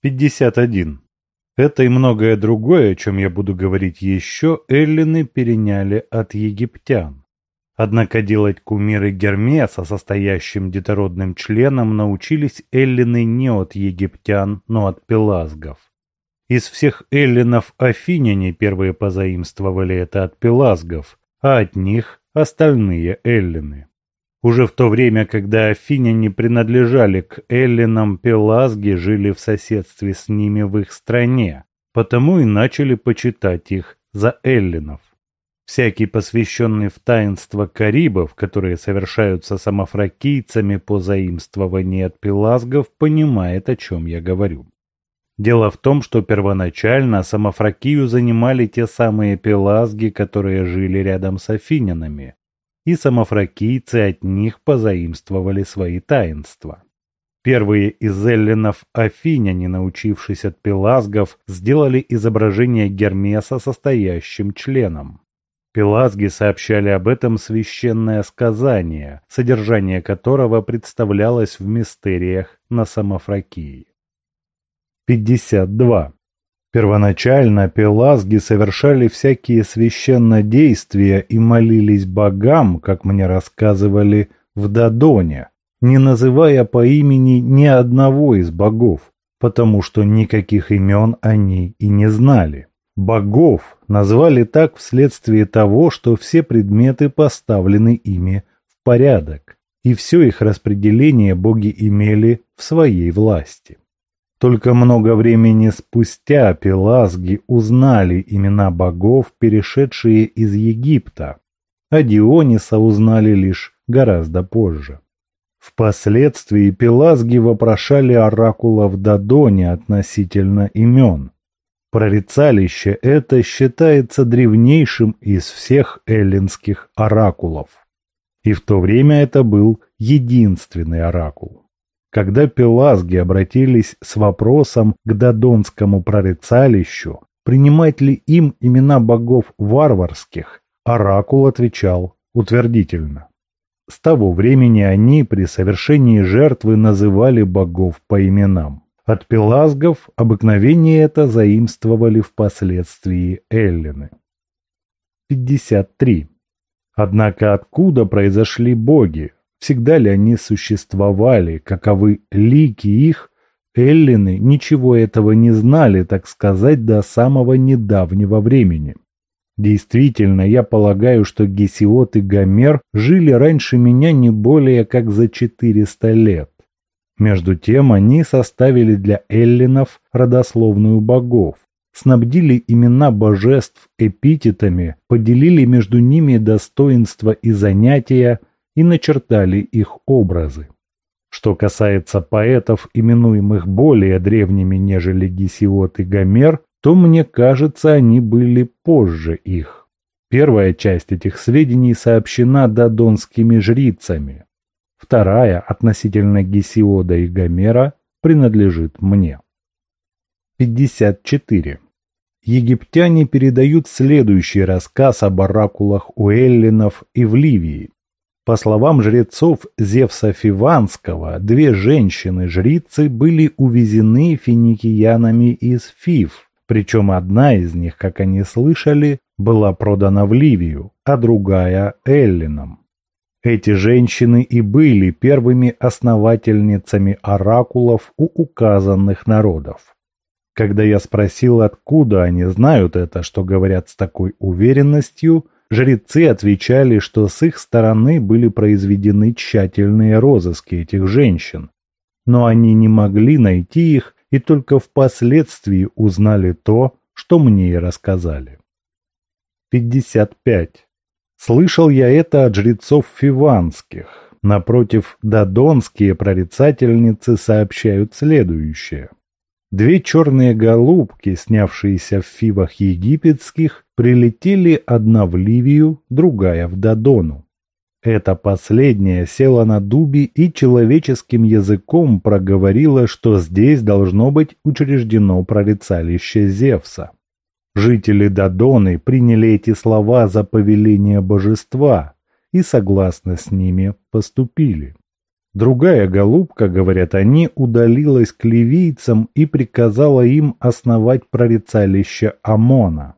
51. Это и многое другое, о чем я буду говорить еще, эллины переняли от египтян. Однако делать кумиры Гермеса состоящим детородным членом научились эллины не от египтян, но от пелазгов. Из всех эллинов афиняне первые позаимствовали это от пелазгов, а от них остальные эллины. Уже в то время, когда афиняне принадлежали к эллинам, пелазги жили в соседстве с ними в их стране, потому и начали почитать их за эллинов. Всякий посвященный в таинство карибов, которые совершаются самофракийцами по заимствованию от пелазгов, понимает, о чем я говорю. Дело в том, что первоначально самофракию занимали те самые пелазги, которые жили рядом с афинянами, и самофракийцы от них позаимствовали свои таинства. Первые из эллинов афиняне, научившись от пелазгов, сделали изображение Гермеса состоящим членом. Пелазги сообщали об этом священное сказание, содержание которого представлялось в мистериях на Самофракии. 52. Первоначально пелазги совершали всякие священнодействия и молились богам, как мне рассказывали, в Дадоне, не называя по имени ни одного из богов, потому что никаких имен они и не знали. Богов назвали так вследствие того, что все предметы поставлены ими в порядок, и все их распределение боги имели в своей власти. Только много времени спустя пелазги узнали имена богов, перешедшие из Египта, а Диониса узнали лишь гораздо позже. Впоследствии пелазги вопрошали оракула в Дадоне относительно имен. Прорицалище это считается древнейшим из всех эллинских оракулов. И в то время это был единственный оракул. Когда пелазги обратились с вопросом к додонскому прорицалищу, принимать ли им имена богов варварских, оракул отвечал утвердительно. С того времени они при совершении жертвы называли богов по именам. От пелазгов обыкновение это заимствовали впоследствии эллины. 53. Однако откуда произошли боги, Всегда ли они существовали, каковы лики их, эллины ничего этого не знали, так сказать, до самого недавнего времени. Действительно, я полагаю, что Гесиот и Гомер жили раньше меня не более как за 400 лет. Между тем они составили для эллинов родословную богов, снабдили имена божеств эпитетами, поделили между ними достоинства и занятия, и начертали их образы. Что касается поэтов, именуемых более древними, нежели Гесиот и Гомер, то, мне кажется, они были позже их. Первая часть этих сведений сообщена додонскими жрицами. Вторая, относительно Гесиода и Гомера, принадлежит мне. 54. Египтяне передают следующий рассказ об оракулах у эллинов и в Ливии, по словам жрецов Зевса Фиванского, две женщины-жрицы были увезены финикиянами из Фив, причем одна из них, как они слышали, была продана в Ливию, а другая – Эллинам. Эти женщины и были первыми основательницами оракулов у указанных народов. Когда я спросил, откуда они знают это, что говорят с такой уверенностью – Жрецы отвечали, что с их стороны были произведены тщательные розыски этих женщин, но они не могли найти их и только впоследствии узнали то, что мне и рассказали. 55. Слышал я это от жрецов фиванских. Напротив, додонские прорицательницы сообщают следующее. Две черные голубки, снявшиеся в фивах египетских, прилетели одна в Ливию, другая в Додону. Эта последняя села на дубе и человеческим языком проговорила, что здесь должно быть учреждено прорицалище Зевса. Жители Додоны приняли эти слова за повеление божества и согласно с ними поступили. Другая голубка, говорят они, удалилась к ливийцам и приказала им основать прорицалище Амона.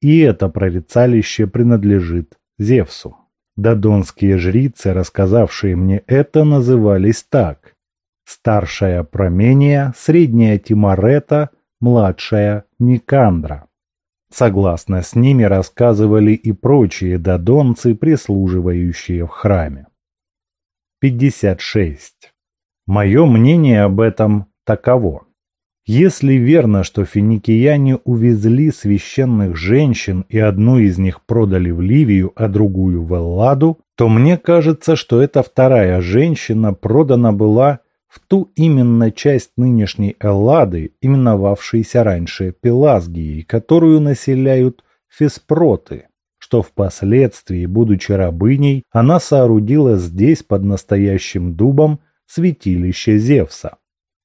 И это прорицалище принадлежит Зевсу. Додонские жрицы, рассказавшие мне это, назывались так. Старшая Промения, средняя Тимарета, младшая Никандра. Согласно с ними рассказывали и прочие додонцы, прислуживающие в храме. 56. Мое мнение об этом таково. Если верно, что финикияне увезли священных женщин и одну из них продали в Ливию, а другую в Элладу, то мне кажется, что эта вторая женщина продана была в ту именно часть нынешней Эллады, именовавшейся раньше Пелазгией, которую населяют феспроты, что впоследствии, будучи рабыней, она соорудила здесь под настоящим дубом святилище Зевса.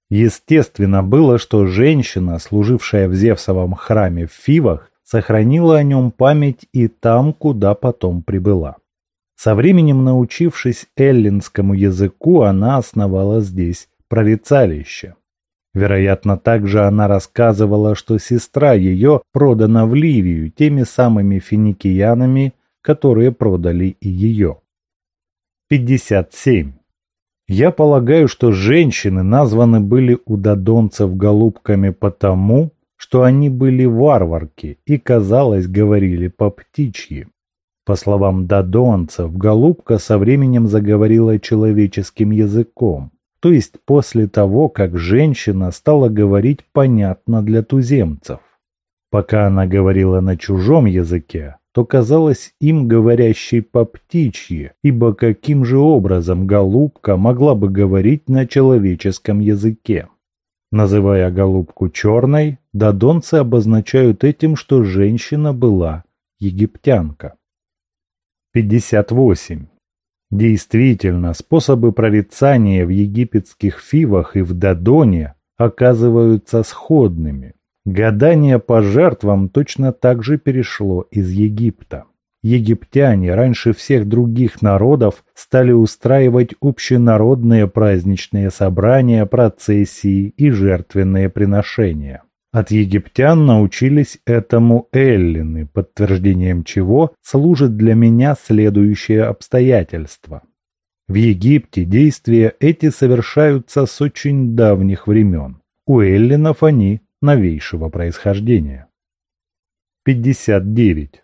Естественно было, что женщина, служившая в Зевсовом храме в Фивах, сохранила о нем память и там, куда потом прибыла. Со временем научившись эллинскому языку, она основала здесь прорицалище. Вероятно, также она рассказывала, что сестра ее продана в Ливию теми самыми финикиянами, которые продали и ее. 57. Я полагаю, что женщины названы были у додонцев голубками потому, что они были варварки и, казалось, говорили по-птичьи. По словам додонцев, голубка со временем заговорила человеческим языком, то есть после того, как женщина стала говорить понятно для туземцев. Пока она говорила на чужом языке, то казалось им говорящей по птичьи, ибо каким же образом голубка могла бы говорить на человеческом языке? Называя голубку черной, додонцы обозначают этим, что женщина была египтянка. 58. Действительно, способы прорицания в египетских фивах и в Додоне оказываются сходными. Гадание по жертвам точно так же перешло из Египта. Египтяне раньше всех других народов стали устраивать общенародные праздничные собрания, процессии и жертвенные приношения. От египтян научились этому эллины, подтверждением чего служит для меня следующее обстоятельство. В Египте действия эти совершаются с очень давних времен. У эллинов они новейшего происхождения. 59.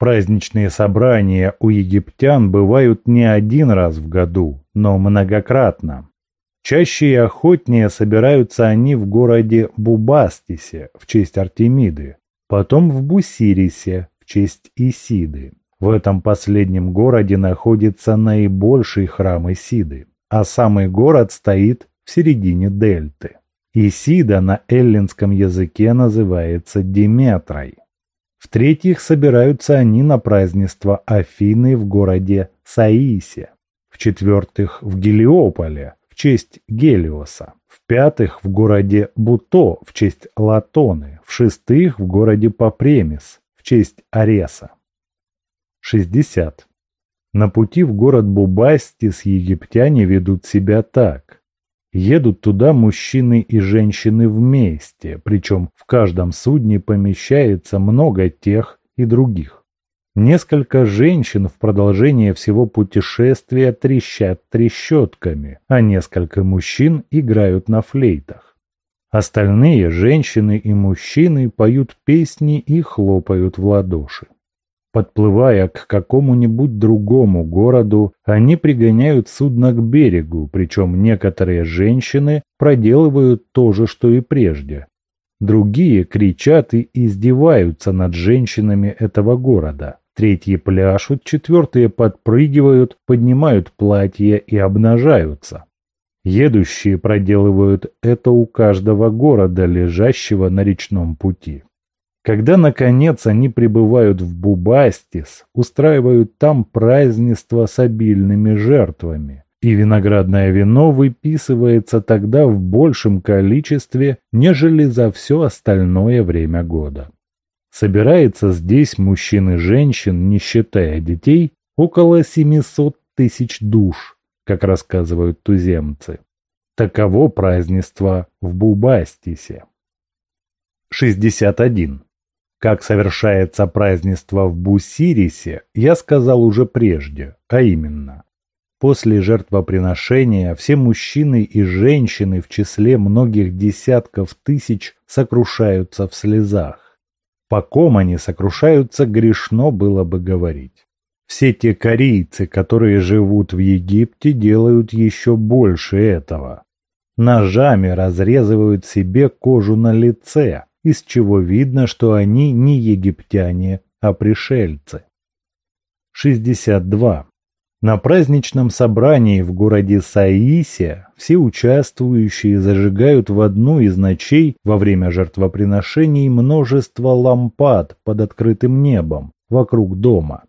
Праздничные собрания у египтян бывают не один раз в году, но многократно. Чаще и охотнее собираются они в городе Бубастисе в честь Артемиды, потом в Бусирисе в честь Исиды. В этом последнем городе находится наибольший храм Исиды, а самый город стоит в середине дельты. Исида на эллинском языке называется Диметрой. В-третьих, собираются они на празднество Афины в городе Саисе. В-четвертых, в Гелиополе в честь Гелиоса. В-пятых, в городе Буто в честь Латоны. В-шестых, в городе Папремис в честь Ареса. 60. На пути в город Бубастис египтяне ведут себя так. Едут туда мужчины и женщины вместе, причем в каждом судне помещается много тех и других. Несколько женщин в продолжение всего путешествия трещат трещотками, а несколько мужчин играют на флейтах. Остальные женщины и мужчины поют песни и хлопают в ладоши. Подплывая к какому-нибудь другому городу, они пригоняют судно к берегу, причем некоторые женщины проделывают то же, что и прежде. Другие кричат и издеваются над женщинами этого города. Третьи пляшут, четвертые подпрыгивают, поднимают платья и обнажаются. Едущие проделывают это у каждого города, лежащего на речном пути. Когда, наконец, они прибывают в Бубастис, устраивают там празднество с обильными жертвами, и виноградное вино выписывается тогда в большем количестве, нежели за все остальное время года. Собирается здесь мужчин и женщин, не считая детей, около 700 тысяч душ, как рассказывают туземцы. Таково празднество в Бубастисе. 61. Как совершается празднество в Бусирисе, я сказал уже прежде, а именно. После жертвоприношения все мужчины и женщины в числе многих десятков тысяч сокрушаются в слезах. По ком они сокрушаются, грешно было бы говорить. Все те корейцы, которые живут в Египте, делают еще больше этого. Ножами разрезывают себе кожу на лице, из чего видно, что они не египтяне, а пришельцы. 62. На праздничном собрании в городе Саисе все участвующие зажигают в одну из ночей во время жертвоприношений множество лампад под открытым небом вокруг дома.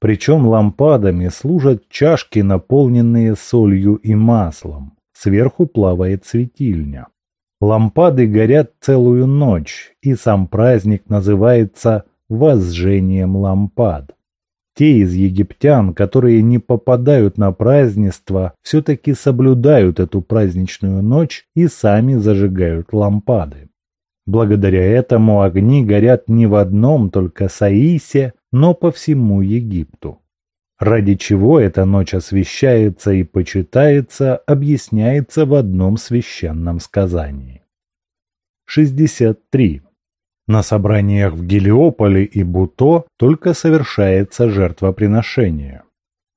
Причем лампадами служат чашки, наполненные солью и маслом. Сверху плавает светильня. Лампады горят целую ночь, и сам праздник называется «возжением лампад». Те из египтян, которые не попадают на празднество, все-таки соблюдают эту праздничную ночь и сами зажигают лампады. Благодаря этому огни горят не в одном только Саисе, но по всему Египту. Ради чего эта ночь освещается и почитается, объясняется в одном священном сказании. 63. На собраниях в Гелиополе и Буто только совершается жертвоприношение.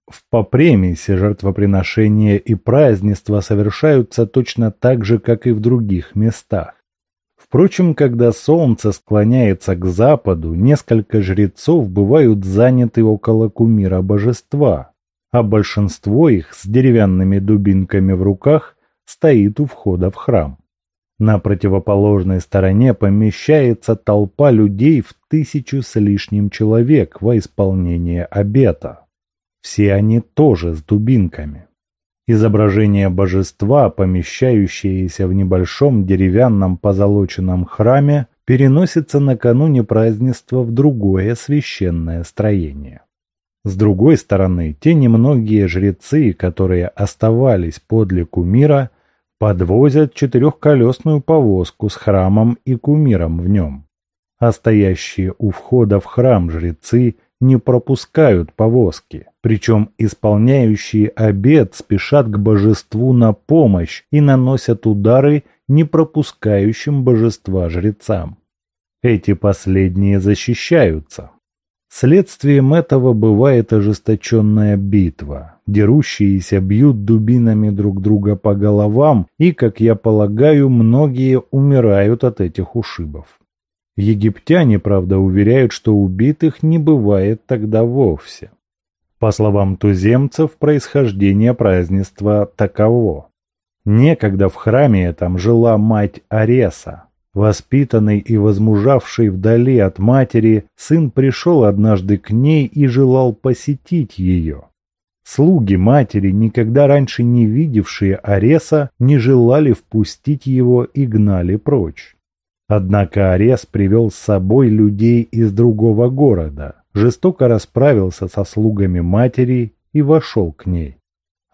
В Попремисе жертвоприношения и празднества совершаются точно так же, как и в других местах. Впрочем, когда солнце склоняется к западу, несколько жрецов бывают заняты около кумира божества, а большинство их с деревянными дубинками в руках стоит у входа в храм. На противоположной стороне помещается толпа людей в тысячу с лишним человек во исполнение обета. Все они тоже с дубинками. Изображение божества, помещающееся в небольшом деревянном позолоченном храме, переносится накануне празднества в другое священное строение. С другой стороны, те немногие жрецы, которые оставались подле кумира, подвозят четырехколесную повозку с храмом и кумиром в нем. А стоящие у входа в храм жрецы не пропускают повозки, причем исполняющие обед спешат к божеству на помощь и наносят удары не пропускающим божества жрецам. Эти последние защищаются. Следствием этого бывает ожесточенная битва. Дерущиеся бьют дубинами друг друга по головам, и, как я полагаю, многие умирают от этих ушибов. Египтяне, правда, уверяют, что убитых не бывает тогда вовсе. По словам туземцев, происхождение празднества таково. Некогда в храме этом жила мать Ареса. Воспитанный и возмужавший вдали от матери, сын пришел однажды к ней и желал посетить ее. Слуги матери, никогда раньше не видевшие Ареса, не желали впустить его и гнали прочь. Однако Арес привел с собой людей из другого города, жестоко расправился со слугами матери и вошел к ней.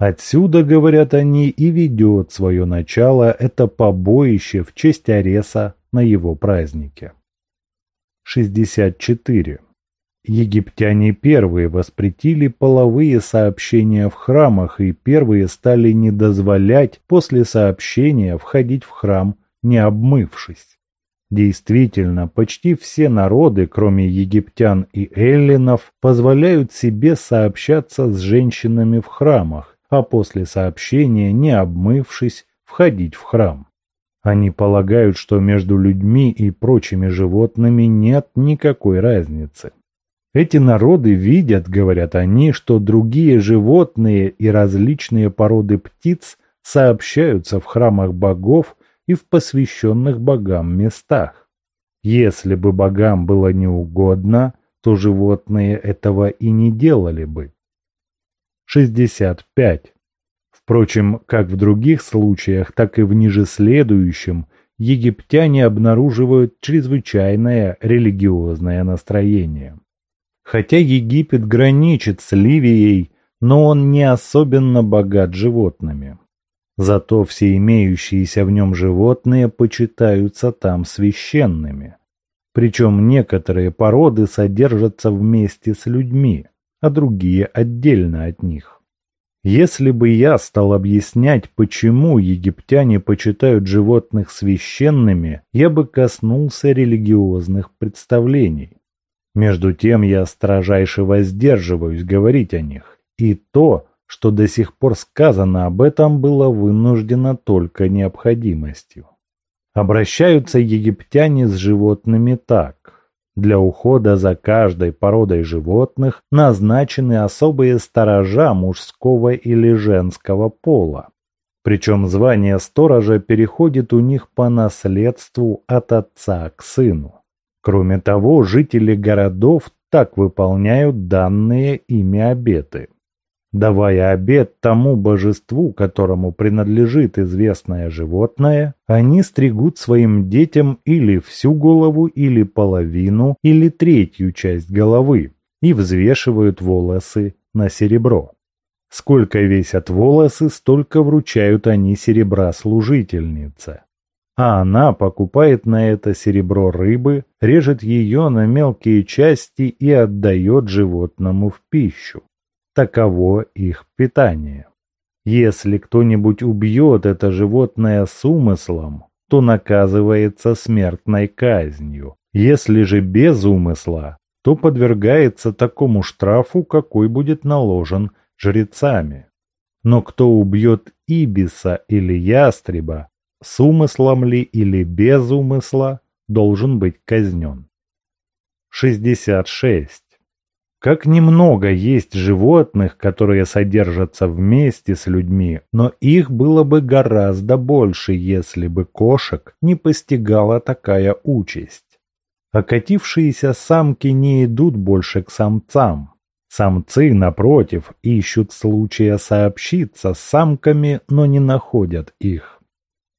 Отсюда, говорят они, и ведет свое начало это побоище в честь Ареса на его празднике. 64. Египтяне первые воспретили половые сообщения в храмах и первые стали не дозволять после сообщения входить в храм, не обмывшись. Действительно, почти все народы, кроме египтян и эллинов, позволяют себе сообщаться с женщинами в храмах, а после сообщения, не обмывшись, входить в храм. Они полагают, что между людьми и прочими животными нет никакой разницы. Эти народы видят, говорят они, что другие животные и различные породы птиц сообщаются в храмах богов и в посвященных богам местах. Если бы богам было неугодно, то животные этого и не делали бы. 65. Впрочем, как в других случаях, так и в ниже следующем, египтяне обнаруживают чрезвычайное религиозное настроение. Хотя Египет граничит с Ливией, но он не особенно богат животными. Зато все имеющиеся в нем животные почитаются там священными. Причем некоторые породы содержатся вместе с людьми, а другие отдельно от них. Если бы я стал объяснять, почему египтяне почитают животных священными, я бы коснулся религиозных представлений. Между тем я строжайше воздерживаюсь говорить о них, и то, что до сих пор сказано об этом, было вынуждено только необходимостью. Обращаются египтяне с животными так. Для ухода за каждой породой животных назначены особые сторожа мужского или женского пола. Причем звание сторожа переходит у них по наследству от отца к сыну. Кроме того, жители городов так выполняют данные ими обеты давая обет тому божеству, которому принадлежит известное животное, они стригут своим детям или всю голову, или половину, или третью часть головы и взвешивают волосы на серебро. Сколько весят волосы, столько вручают они серебра служительнице. А она покупает на это серебро рыбы, режет ее на мелкие части и отдает животному в пищу. Таково их питание. Если кто-нибудь убьет это животное с умыслом, то наказывается смертной казнью. Если же без умысла, то подвергается такому штрафу, какой будет наложен жрецами. Но кто убьет ибиса или ястреба, с умыслом ли или без умысла, должен быть казнен. 66. Как немного есть животных, которые содержатся вместе с людьми, но их было бы гораздо больше, если бы кошек не постигала такая участь. Окатившиеся самки не идут больше к самцам. Самцы, напротив, ищут случая сообщиться с самками, но не находят их.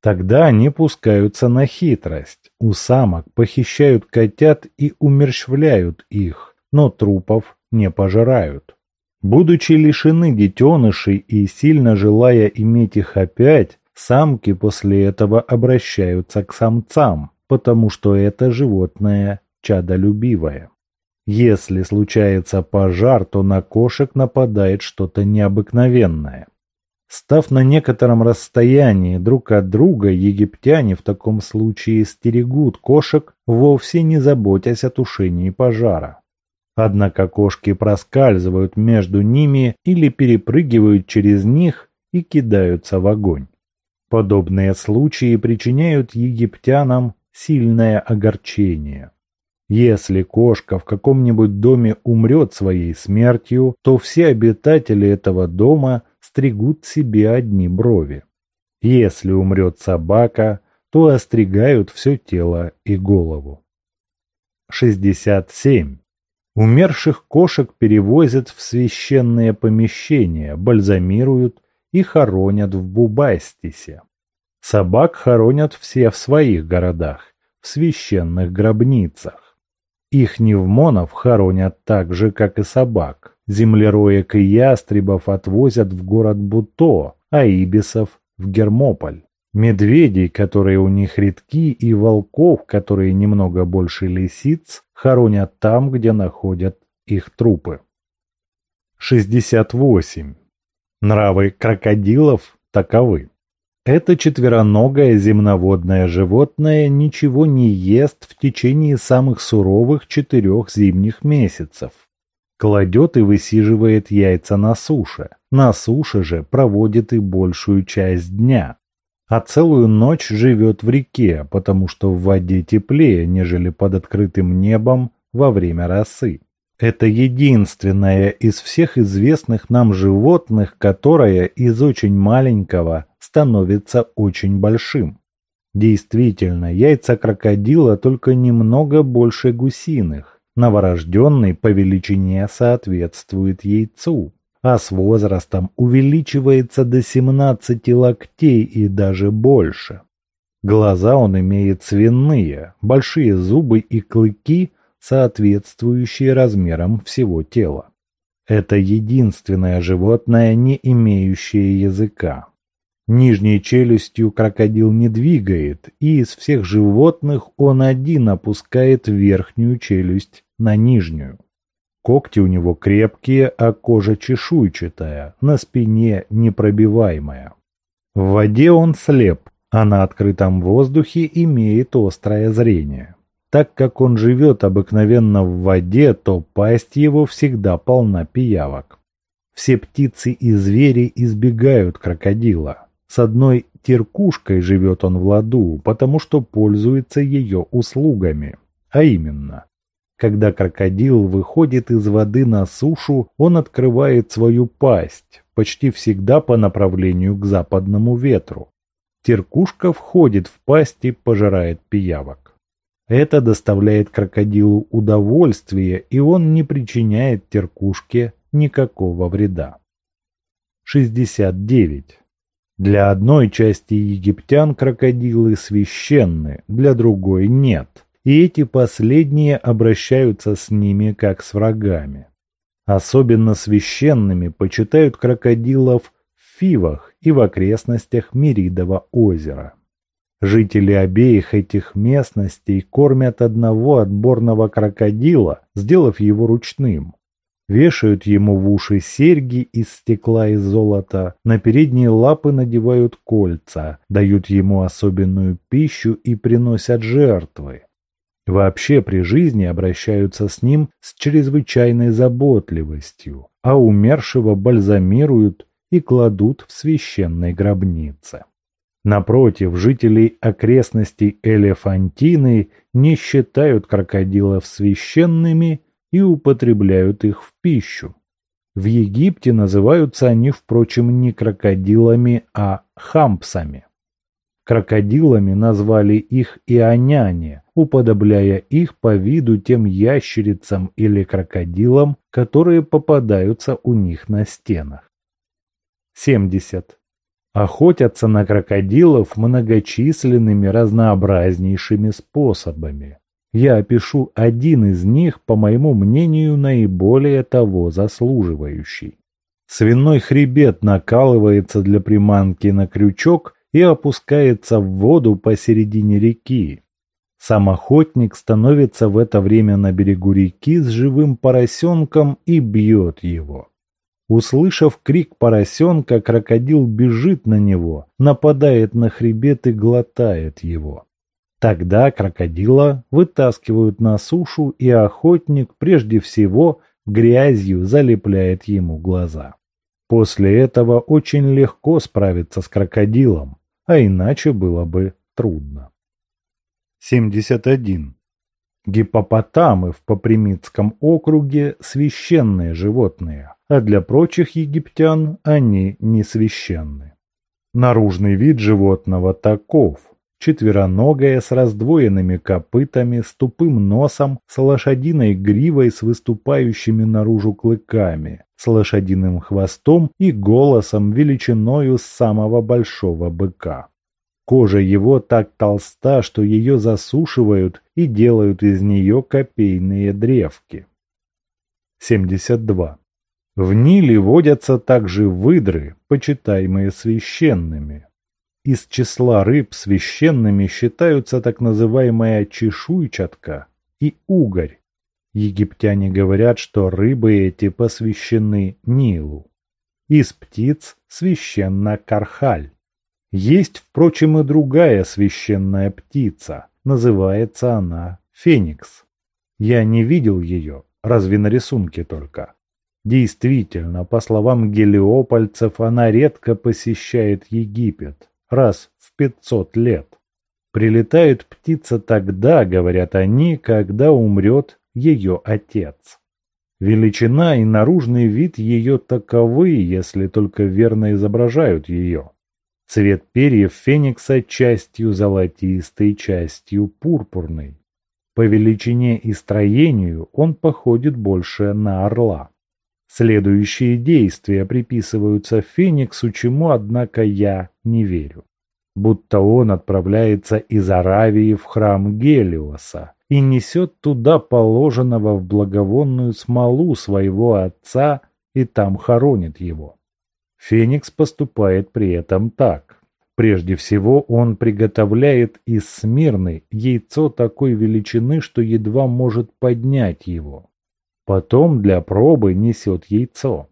Тогда они пускаются на хитрость. У самок похищают котят и умерщвляют их но трупов не пожирают. Будучи лишены детенышей и сильно желая иметь их опять, самки после этого обращаются к самцам, потому что это животное чадолюбивое. Если случается пожар, то на кошек нападает что-то необыкновенное. Став на некотором расстоянии друг от друга, египтяне в таком случае стерегут кошек, вовсе не заботясь о тушении пожара. Однако кошки проскальзывают между ними или перепрыгивают через них и кидаются в огонь. Подобные случаи причиняют египтянам сильное огорчение. Если кошка в каком-нибудь доме умрет своей смертью, то все обитатели этого дома стригут себе одни брови. Если умрет собака, то остригают все тело и голову. 67. Умерших кошек перевозят в священные помещения, бальзамируют и хоронят в Бубастисе. Собак хоронят все в своих городах, в священных гробницах. Их невмонов хоронят так же, как и собак. Землероек и ястребов отвозят в город Буто, а ибисов – в Гермополь. Медведей, которые у них редки, и волков, которые немного больше лисиц, хоронят там, где находят их трупы. 68. Нравы крокодилов таковы. Это четвероногое земноводное животное ничего не ест в течение самых суровых четырех зимних месяцев. Кладет и высиживает яйца на суше. На суше же проводит и большую часть дня а целую ночь живет в реке, потому что в воде теплее, нежели под открытым небом во время росы. Это единственное из всех известных нам животных, которое из очень маленького становится очень большим. Действительно, яйца крокодила только немного больше гусиных. Новорожденный по величине соответствует яйцу а с возрастом увеличивается до 17 локтей и даже больше. Глаза он имеет свиные, большие зубы и клыки, соответствующие размерам всего тела. Это единственное животное, не имеющее языка. Нижней челюстью крокодил не двигает, и из всех животных он один опускает верхнюю челюсть на нижнюю. Когти у него крепкие, а кожа чешуйчатая, на спине непробиваемая. В воде он слеп, а на открытом воздухе имеет острое зрение. Так как он живет обыкновенно в воде, то пасть его всегда полна пиявок. Все птицы и звери избегают крокодила. С одной теркушкой живет он в ладу, потому что пользуется ее услугами. А именно, когда крокодил выходит из воды на сушу, он открывает свою пасть, почти всегда по направлению к западному ветру. Теркушка входит в пасть и пожирает пиявок. Это доставляет крокодилу удовольствие, и он не причиняет теркушке никакого вреда. 69. Для одной части египтян крокодилы священны, для другой нет, и эти последние обращаются с ними как с врагами. Особенно священными почитают крокодилов в Фивах и в окрестностях Миридова озера. Жители обеих этих местностей кормят одного отборного крокодила, сделав его ручным, вешают ему в уши серьги из стекла и золота, на передние лапы надевают кольца, дают ему особенную пищу и приносят жертвы. Вообще при жизни обращаются с ним с чрезвычайной заботливостью, а умершего бальзамируют и кладут в священной гробнице. Напротив, жителей окрестностей Элефантины не считают крокодилов священными и употребляют их в пищу. В Египте называются они, впрочем, не крокодилами, а хампсами. Крокодилами назвали их ионяне, уподобляя их по виду тем ящерицам или крокодилам, которые попадаются у них на стенах. 70. Охотятся на крокодилов многочисленными разнообразнейшими способами. Я опишу один из них, по моему мнению, наиболее того заслуживающий. Свиной хребет накалывается для приманки на крючок и опускается в воду посередине реки. Сам охотник становится в это время на берегу реки с живым поросенком и бьет его. Услышав крик поросенка, крокодил бежит на него, нападает на хребет и глотает его. Тогда крокодила вытаскивают на сушу, и охотник прежде всего грязью залепляет ему глаза. После этого очень легко справиться с крокодилом, а иначе было бы трудно. 71. Гипопотамы в Попримитском округе – священные животные, а для прочих египтян они не священны. Наружный вид животного таков – четвероногая с раздвоенными копытами, с тупым носом, с лошадиной гривой с выступающими наружу клыками, с лошадиным хвостом и голосом величиною самого большого быка. Кожа его так толста, что ее засушивают и делают из нее копейные древки. 72. В Ниле водятся также выдры, почитаемые священными. Из числа рыб священными считаются так называемая чешуйчатка и угорь. Египтяне говорят, что рыбы эти посвящены Нилу. Из птиц священна кархаль. Есть, впрочем, и другая священная птица. Называется она феникс. Я не видел ее, разве на рисунке только. Действительно, по словам гелиопольцев, она редко посещает Египет раз в 500 лет. Прилетает птица тогда, говорят они, когда умрет ее отец. Величина и наружный вид ее таковы, если только верно изображают ее. Цвет перьев феникса частью золотистый, частью пурпурный. По величине и строению он походит больше на орла. Следующие действия приписываются Фениксу, чему, однако, я не верю. Будто он отправляется из Аравии в храм Гелиоса и несет туда положенного в благовонную смолу своего отца и там хоронит его. Феникс поступает при этом так. Прежде всего он приготовляет из смирны яйцо такой величины, что едва может поднять его. Потом для пробы несет яйцо.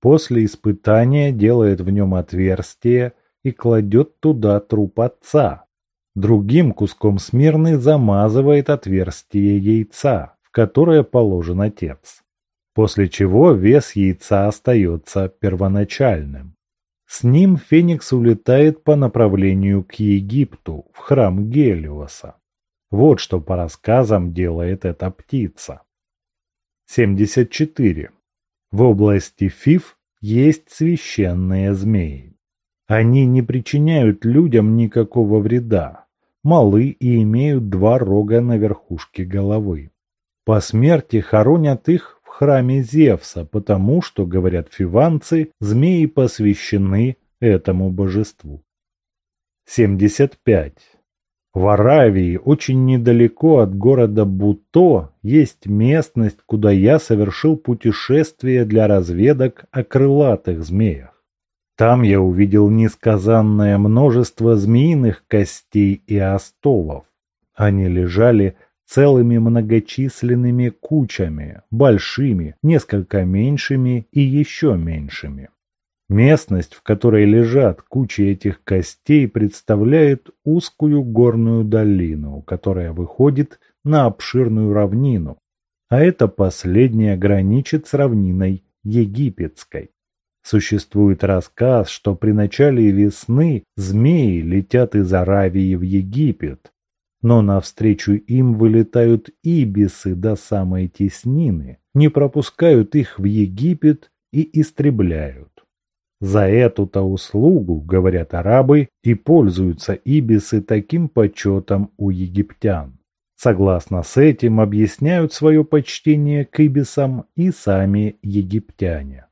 После испытания делает в нем отверстие и кладет туда труп отца. Другим куском смирны замазывает отверстие яйца, в которое положен отец. После чего вес яйца остается первоначальным. С ним Феникс улетает по направлению к Египту, в храм Гелиоса. Вот что по рассказам делает эта птица. 74. В области Фиф есть священные змеи. Они не причиняют людям никакого вреда, малы и имеют два рога на верхушке головы. По смерти хоронят их в храме Зевса, потому что, говорят фиванцы, змеи посвящены этому божеству. 75. В Аравии, очень недалеко от города Буто, есть местность, куда я совершил путешествие для разведок о крылатых змеях. Там я увидел несказанное множество змеиных костей и остовов. Они лежали целыми многочисленными кучами, большими, несколько меньшими и еще меньшими. Местность, в которой лежат кучи этих костей, представляет узкую горную долину, которая выходит на обширную равнину, а это последняя граничит с равниной египетской. Существует рассказ, что при начале весны змеи летят из Аравии в Египет, но навстречу им вылетают ибисы до самой теснины, не пропускают их в Египет и истребляют. За эту-то услугу, говорят арабы, и пользуются ибисы таким почетом у египтян. Согласно с этим объясняют свое почтение к ибисам и сами египтяне.